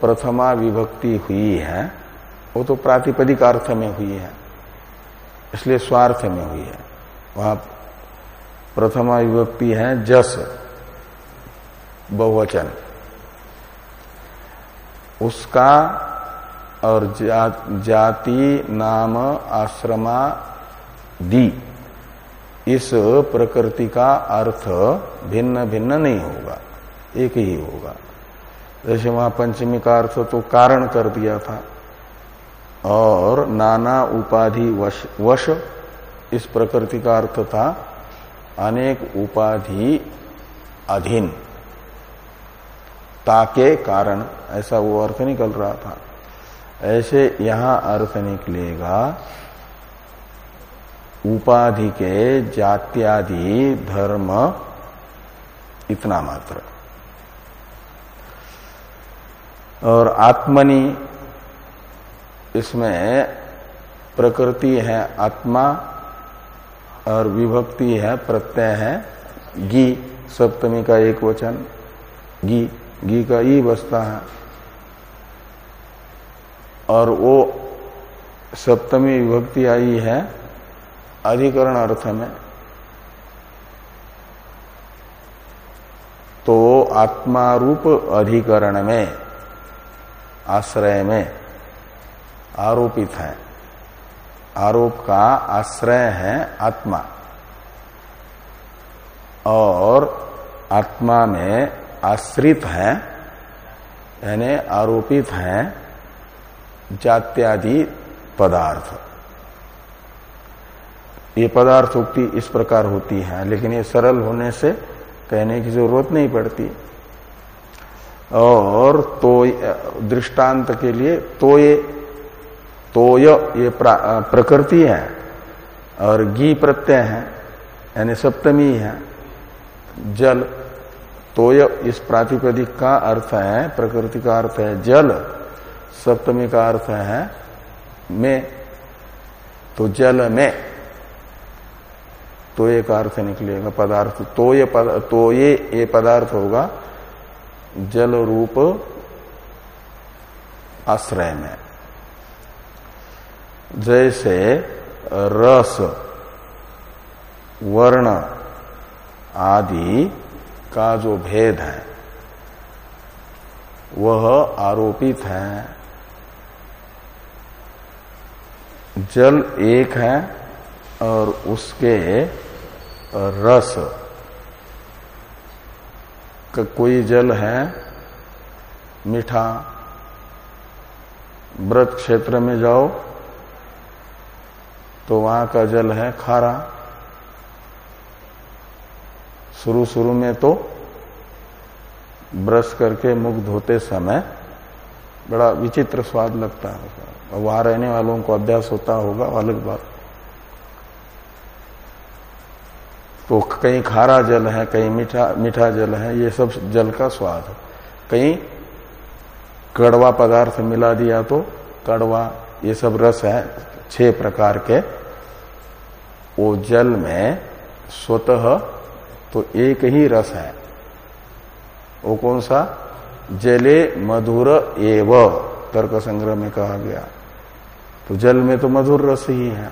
प्रथमा विभक्ति हुई है, वो तो प्रातिपदिक अर्थ में हुई है, इसलिए स्वार्थ में हुई है। वहाँ प्रथमा विभक्ति है जस, बहुवचन। उसका और जा, जाति नाम आश्रमा दी। इस प्रकृति का अर्थ भिन्न भिन्न नहीं होगा एक ही होगा। जैसे वहाँ पंचमी का अर्थ तो कारण कर दिया था। और नाना उपाधि वश, वश इस प्रकृति का अर्थ था अनेक उपाधि अधीन। ताके कारण, ऐसा वो अर्थ निकल रहा था। ऐसे यहाँ अर्थ निकलेगा, उपाधि के जात्यादि धर्म इतना मात्र। और आत्मनि, इसमें प्रकृति है आत्मा, और विभक्ति है प्रत्यय है, गी, सप्तमी का एक वचन, गी। गी का ई बसता है। और वो सप्तमी विभक्ति आई है अधिकरण अर्थ में। तो आत्मारूप अधिकरण में, आश्रय में आरोपित है। आरोप का आश्रय है आत्मा। और आत्मा में आश्रित है, यानी आरोपित है, जात्यादि पदार्थ। ये पदार्थ उक्ति इस प्रकार होती है, लेकिन ये सरल होने से कहने की ज़रूरत नहीं पड़ती। और तो दृष्टांत के लिए तो ये तोय ये प्रकृति है, और गी प्रत्यय है, यानी सप्तमी है, जल तोय इस प्रातिपदिक का अर्थ है प्रकृति का अर्थ है जल सप्तमी का अर्थ है में। तो जल में तो ये का अर्थ निकलेगा पदार्थ तो ये पद, तो ये ये पदार्थ होगा जल रूप आश्रय में। जैसे रस वर्ण आदि का जो भेद है, वह आरोपित है। जल एक है और उसके रस का कोई जल है, मीठा। व्रत क्षेत्र में जाओ तो वहाँ का जल है खारा। शुरू शुरू में तो ब्रश करके मुख धोते समय बड़ा विचित्र स्वाद लगता है। वहाँ रहने वालों को अभ्यास होता होगा, अलग बात। तो कहीं खारा जल है, कहीं मीठा मीठा जल है, ये सब जल का स्वाद कहीं कड़वा पदार्थ मिला दिया तो कड़वा, ये सब रस है, छह प्रकार के, वो जल में स्वतः तो एक ही रस है। वो कौन सा? जले मधुर एव, तर्क संग्रह में कहा गया। तो जल में तो मधुर रस ही है।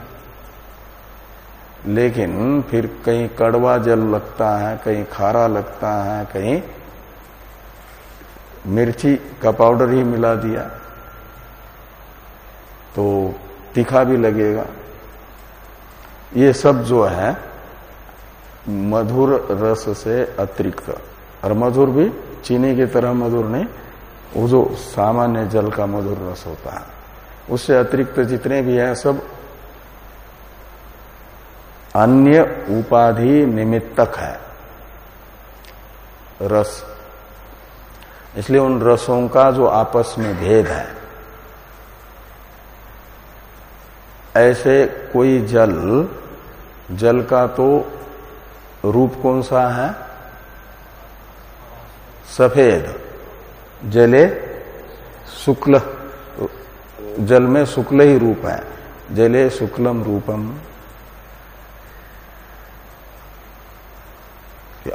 लेकिन फिर कहीं कड़वा जल लगता है, कहीं खारा लगता है, कहीं मिर्ची का पाउडर ही मिला दिया। तो तीखा भी लगेगा। ये सब जो है मधुर रस से अतिरिक्त। और मधुर भी चीनी की तरह मधुर नहीं, वो जो सामान्य जल का मधुर रस होता है, उससे अतिरिक्त जितने भी हैं सब अन्य उपाधि निमित्तक है। रस। इसलिए उन रसों का जो आपस में भेद है, ऐसे कोई जल जल का तो रूप कौन सा है? सफ़ेद। जले शुक्ल। जल में शुक्ल ही रूप है। जले शुक्लम रूपम।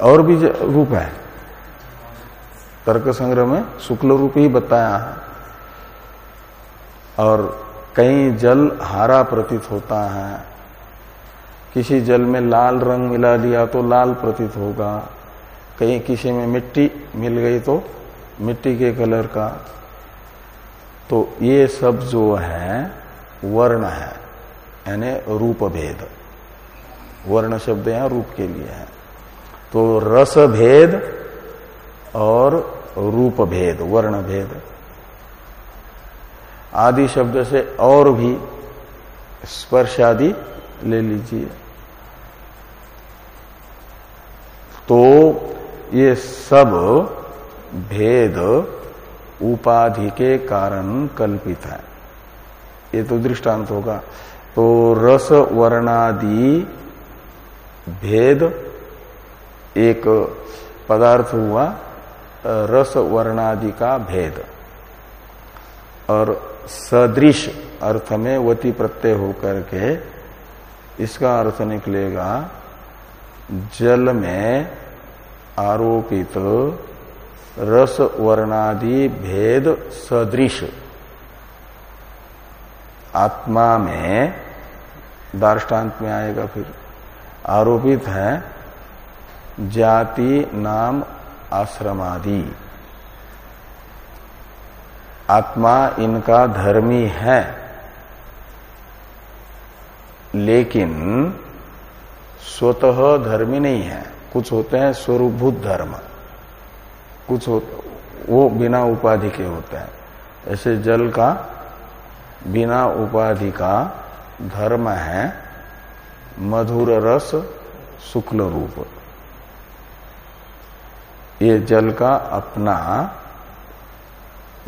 और भी रूप है। तर्क संग्रह में शुक्ल रूप ही बताया है। और कहीं जल हारा प्रतीत होता है। किसी जल में लाल रंग मिला दिया तो लाल प्रतीत होगा। कहीं किसी में मिट्टी मिल गई तो मिट्टी के कलर का। तो ये सब जो है, वर्ण है, यानी रूप भेद वर्ण शब्द यहाँ रूप के लिए है। तो रस भेद और रूप भेद वर्ण भेद आदि शब्द से और भी स्पर्श आदि ले लीजिए। तो ये सब भेद उपाधि के कारण कल्पित है। ये तो दृष्टांत होगा। तो रस, वर्णादि, भेद, एक पदार्थ हुआ, रस, वर्णादि का भेद। और सदृश अर्थ में वती प्रत्यय होकर के इसका अर्थ निकलेगा, जल में आरोपित रस वर्णादि भेद सदृश। आत्मा में दार्टान्त में आएगा फिर, आरोपित है जाति, नाम, आश्रमादि। आत्मा इनका धर्मी है। लेकिन स्वतः धर्मी नहीं है। कुछ होते हैं स्वरूभूत धर्म। कुछ हो, वो बिना उपाधि के होते हैं। ऐसे जल का बिना उपाधि का धर्म है मधुर रस शुक्ल रूप। ये जल का अपना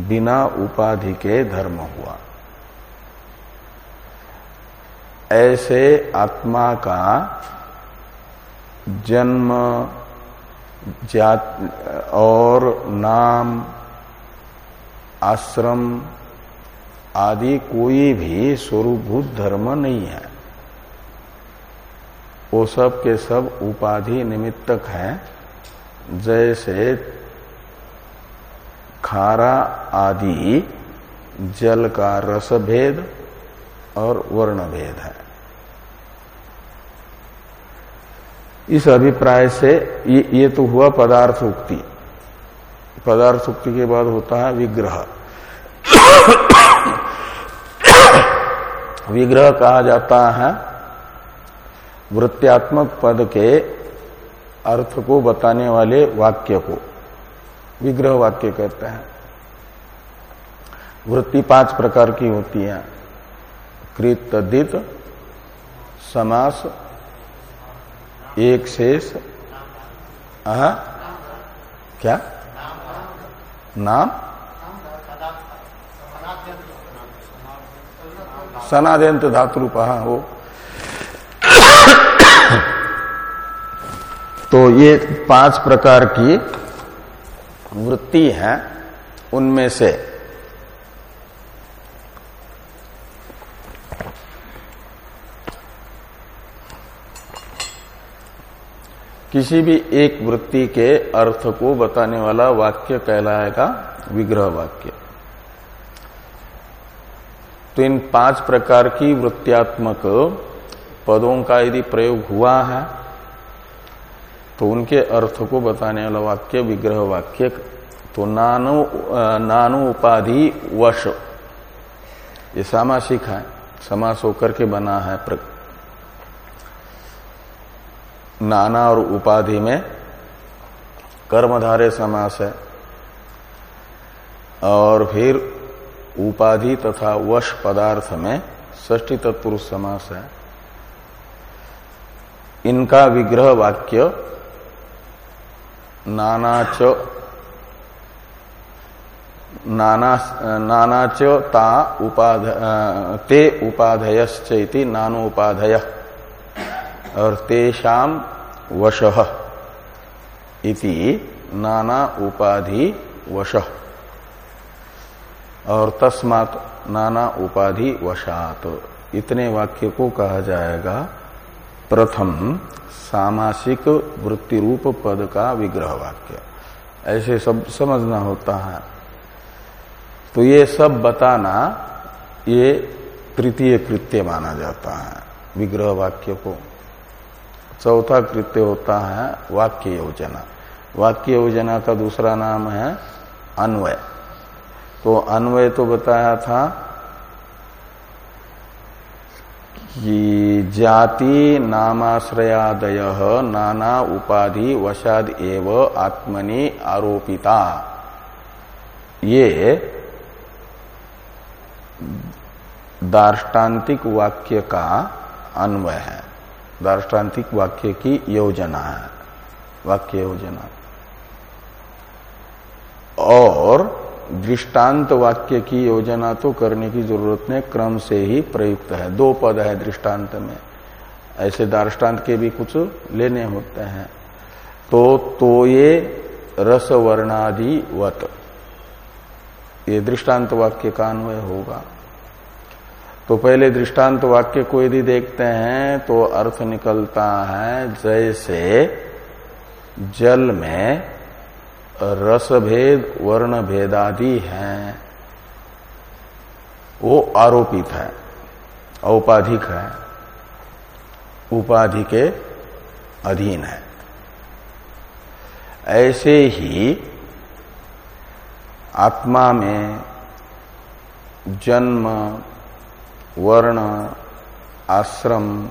बिना उपाधि के धर्म हुआ। ऐसे आत्मा का जन्म, जात, और नाम, आश्रम आदि कोई भी स्वरूपभूत धर्म नहीं है। वो सब के सब उपाधि निमित्तक है। जैसे खारा आदि, जल का रस भेद और वर्ण भेद है। इस अभिप्राय से ये, ये तो हुआ पदार्थ उक्ति पदार्थ उक्ति के बाद होता है विग्रह। *coughs* विग्रह कहा जाता है वृत्त्यात्मक पद के अर्थ को बताने वाले वाक्य को। विग्रह वाक्य कहते हैं। वृत्ति पाँच प्रकार की होती है। कृत दित समास एक शेष आ, क्या? नाम? सनाद्यंत धातु रूप हो। तो ये पाँच प्रकार की वृत्ति है उनमें से किसी भी एक वृत्ति के अर्थ को बताने वाला वाक्य कहलाएगा विग्रह वाक्य। तो इन पाँच प्रकार की वृत्त्यात्मक पदों का यदि प्रयोग हुआ है तो उनके अर्थ को बताने वाला वाक्य विग्रह वाक्य तो नानो नानो उपाधि वश। ये सामासिक है, समास होकर के बना है नाना और उपाधि में कर्मधारे समास है। और फिर उपाधि तथा वश पदार्थ में ष्टी तत्पुरुष समास है। इनका विग्रह वाक्य नानाच नाना नानाच ता उपाध ते उपाधयश्चि नानोपाधय। और तेषाम वश इति नाना उपाधि वश। और तस्मात नाना उपाधि वशात। इतने वाक्य को कहा जाएगा, प्रथम सामासिक वृत्ति रूप पद का विग्रह वाक्य। ऐसे सब समझना होता है। तो ये सब बताना, ये तृतीय कृत्य माना जाता है, विग्रह वाक्य को। चौथा कृत्य होता है वाक्य योजना। वाक्य योजना का दूसरा नाम है अन्वय। तो अन्वय तो बताया था कि जाति नामाश्रयादय, नाना उपाधि वशाद एव आत्मनि आरोपिता। ये दार्ष्टान्तिक वाक्य का अन्वय है। दार्ष्टान्तिक वाक्य की योजना है। वाक्य योजना। और दृष्टांत वाक्य की योजना तो करने की ज़रूरत नहीं, क्रम से ही प्रयुक्त है। दो पद है दृष्टांत में। ऐसे दार्ष्टान्त के भी कुछ लेने होते हैं। तो तो ये रस वर्णादि वत ये दृष्टांत वाक्य का अन्वय होगा। तो पहले दृष्टांत वाक्य को यदि देखते हैं तो अर्थ निकलता है जैसे जल में रस भेद वर्ण भेदादि हैं। वो आरोपित है, औपाधिक है, उपाधि के अधीन है। ऐसे ही आत्मा में जन्म वर्ण, आश्रम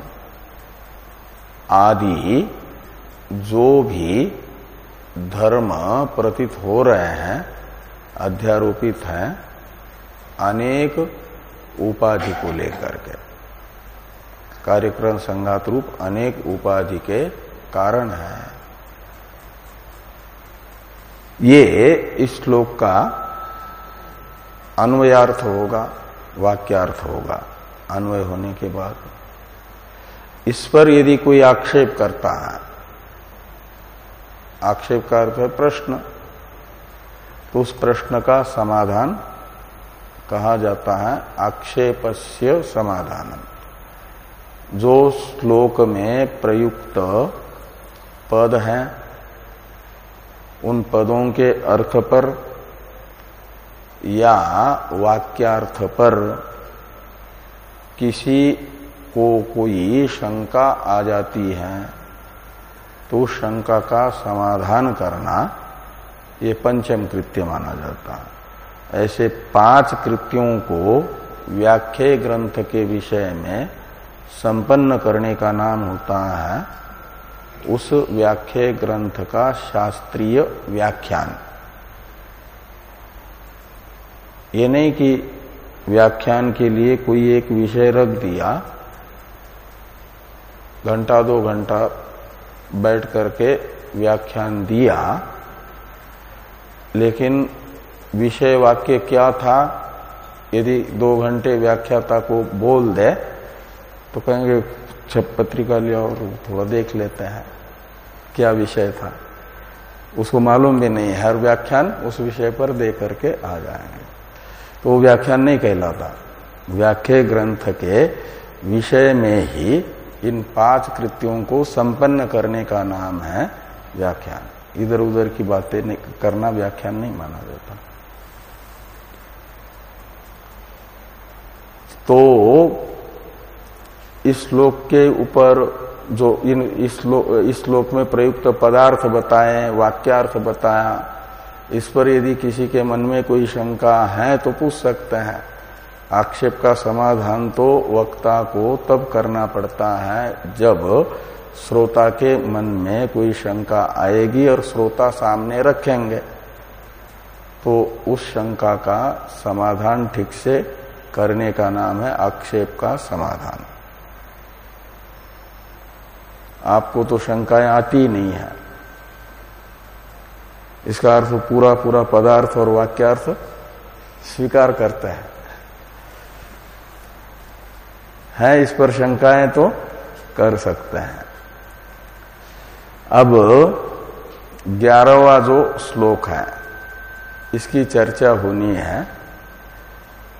आदि जो भी धर्म प्रतीत हो रहे हैं, अध्यारोपित हैं, अनेक उपाधि को लेकर के। कार्यक्रम संघात रूप अनेक उपाधि के कारण है। ये इस श्लोक का अन्वयार्थ होगा। वाक्यार्थ होगा, अन्वय होने के बाद। इस पर यदि कोई आक्षेप करता है, आक्षेप का अर्थ है प्रश्न तो उस प्रश्न का समाधान कहा जाता है, आक्षेपस्य समाधान जो श्लोक में प्रयुक्त पद हैं, उन पदों के अर्थ पर या वाक्यार्थ पर किसी को कोई शंका आ जाती है तो शंका का समाधान करना ये पंचम कृत्य माना जाता है। ऐसे पाँच कृत्यों को व्याख्या ग्रंथ के विषय में संपन्न करने का नाम होता है उस व्याख्या ग्रंथ का शास्त्रीय व्याख्यान। ये नहीं कि व्याख्यान के लिए कोई एक विषय रख दिया, घंटा दो घंटा बैठ करके व्याख्यान दिया, लेकिन विषय वाक्य क्या था? यदि दो घंटे व्याख्याता को बोल दे तो कहेंगे, छप पत्रिका लिया और थोड़ा देख लेते हैं, क्या विषय था? उसको मालूम भी नहीं है, हर व्याख्यान उस विषय पर दे करके आ जाएँगे। तो व्याख्यान नहीं कहलाता। व्याख्या ग्रंथ के विषय में ही इन पाँच कृत्यों को संपन्न करने का नाम है व्याख्यान। इधर उधर की बातें करना व्याख्यान नहीं माना जाता। तो इस श्लोक के ऊपर जो इन इस श्लोक में प्रयुक्त पदार्थ बताए, वाक्यार्थ बताया इस पर यदि किसी के मन में कोई शंका है तो पूछ सकते हैं। आक्षेप का समाधान तो वक्ता को तब करना पड़ता है जब श्रोता के मन में कोई शंका आएगी और श्रोता सामने रखेंगे। तो उस शंका का समाधान ठीक से करने का नाम है आक्षेप का समाधान। आपको तो शंकाएँ आती नहीं है। इसका अर्थ पूरा पूरा पदार्थ और वाक्यार्थ स्वीकार करते हैं। है, इस पर शंकाएँ तो कर सकते हैं। अब ग्यारहवा जो श्लोक है, इसकी चर्चा होनी है।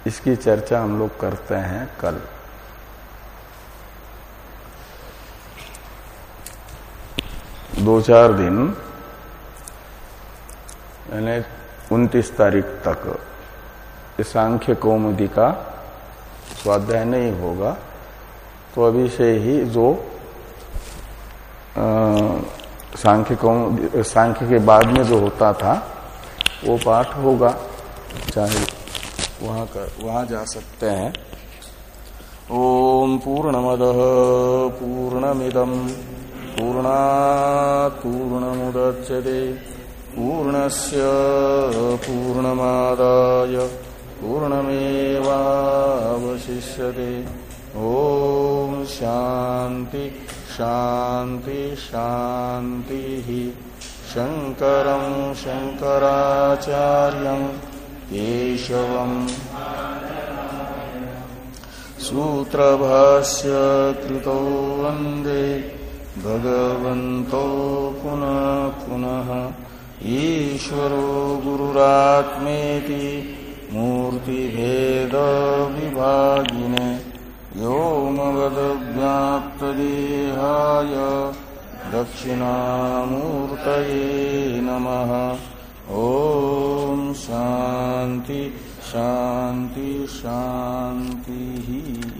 इसकी चर्चा हम लोग करते हैं कल। दो चार दिन यानी उन्तीस तारीख तक सांख्य कौमुदी का स्वाध्याय नहीं होगा। तो अभी से ही जो सांख्य कौमुदी, सांख्य के बाद में जो होता था, वो पाठ होगा। चाहे वहाँ कर वहाँ जा सकते हैं। ओम पूर्णमद पूर्णमिदम पूर्णा पूर्णमुदच्यते। पूर्णस्य पूर्णमादाय पूर्णमेवावशिष्यते। ॐ शान्ति शान्ति, शान्तिः। शङ्करं शङ्कराचार्यं केशवम् सूत्रभाष्य कृतौ वंदे। भगवन्तौ पुनः पुनः। ईश्वरो गुरुरात्मेति मूर्तिभेदविभागिने व्योमवदव्याप्तदेहाय दक्षिणामूर्तये नमः। ॐ शान्ति शान्ति शान्तिः।